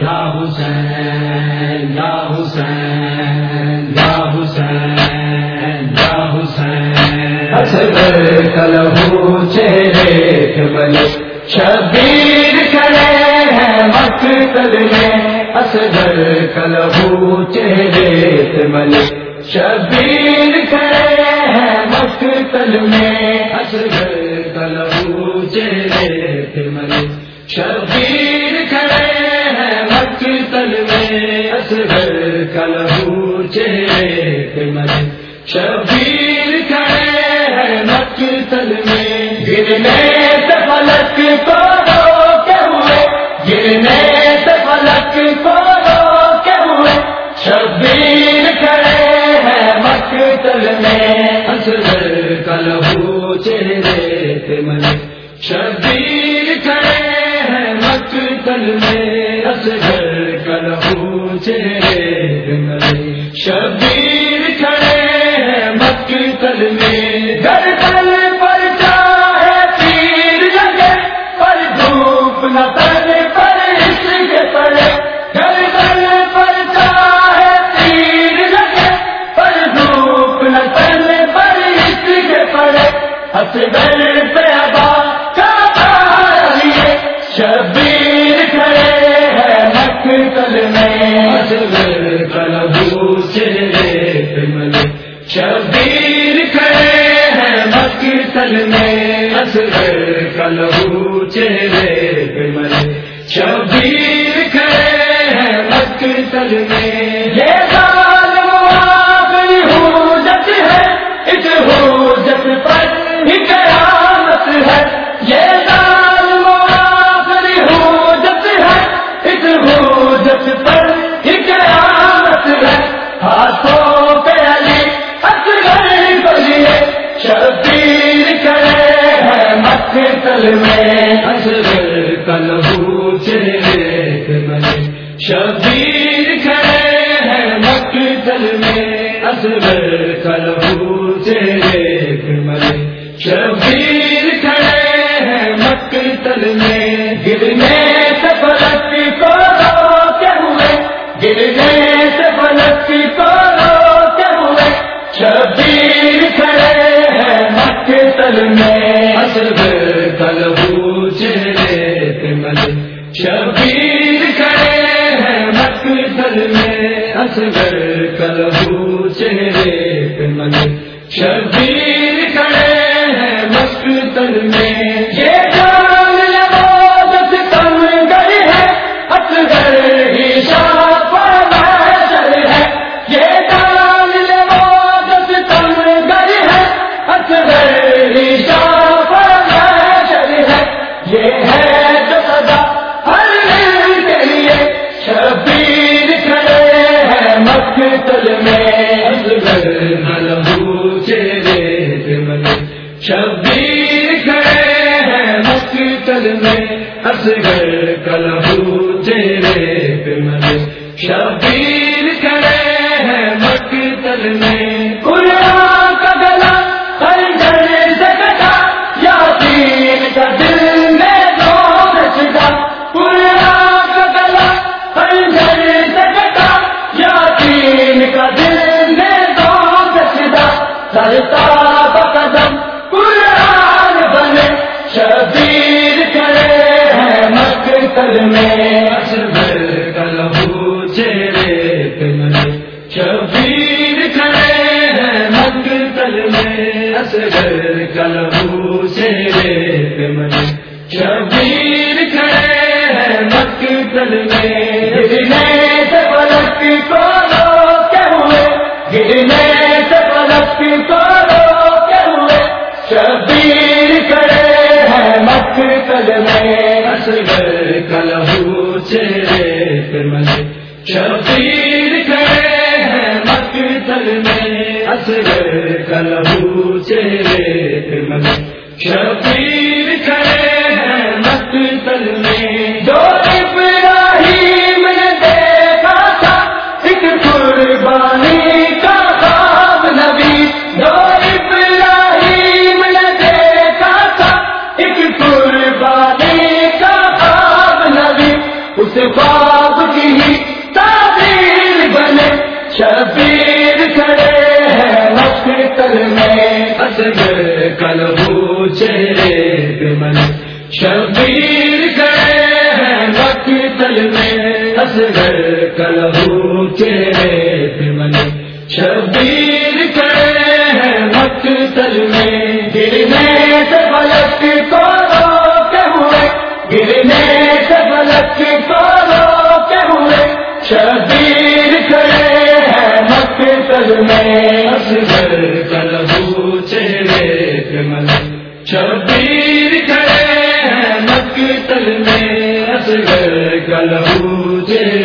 یا حسین یا حسین یا حسین یا حسین اصغر کلہو چہرے کے شبیر کھڑے ہیں مقتل میں اصغر کلہو چہرے کے بلے شبیر کھڑے ہیں مقتل میں اصغر چہرے کے شبیر کھڑے ہیں مقتل میں۔ گرنے سے فلک کو روکے ہوئے گرنے سے فلک کو روکے ہوئے۔ شبیر کھڑے ہیں مقتل میں۔ اصغر کلہو چہرے پہ من شبیر کھڑے ہیں مقتل میں۔ اصغر کلہو چہرے شبیر کھڑے ہیں مقتل میں۔ اصغر شبیر کھڑے ہیں مقتل میں۔ اصغر کلبو چہرے مقتل میں اصغر کلہو چہرے شبیر کھڑے ہیں مقتل میں اصغر کلہو چہرے شبیر کھڑے ہیں مقتل میں گرنے سے فلک کو روکے ہوئے۔ گرنے سے فلک کو روکے ہوئے۔ شبیر کھڑے ہیں مقتل میں اصغر میں اصغر کلہو چہرے پہ بنے شبیر شبیر کھڑے ہیں مقتل میں اصغر کلہو چہرے پہ بنے شبیر کھڑے ہیں مقتل میں۔ مقتل میں اصغر کلہو چہرے پہ شبیر کھڑے ہیں مقتل میں اصغر کلہو چہرے پہ ملے شبیر کھڑے ہیں مقتل میں گرنے سے پلک کو روکے ہوئے گرنے سے پلک کو روکے ہوئے شبیر کھڑے ہیں مقتل میں اصغر کلہو چہرے پہ ملے۔ شبیر کھڑے ہیں مقتل میں۔ اصغر چہرے پہ شبیر آپ کی تعبیر بنے، شبیر کھڑے ہیں مشکل میں، اصغر کلبو چہرے پہ شبیر کھڑے ہیں مشکل میں، اصغر کلبو چہرے پہ شبیر کھڑے ہیں مقتل میں، دل میں میں اصغر کلبو چہرے پہ من شبیر کھڑے ہیں مقتل میں اصغر کلبو چہرے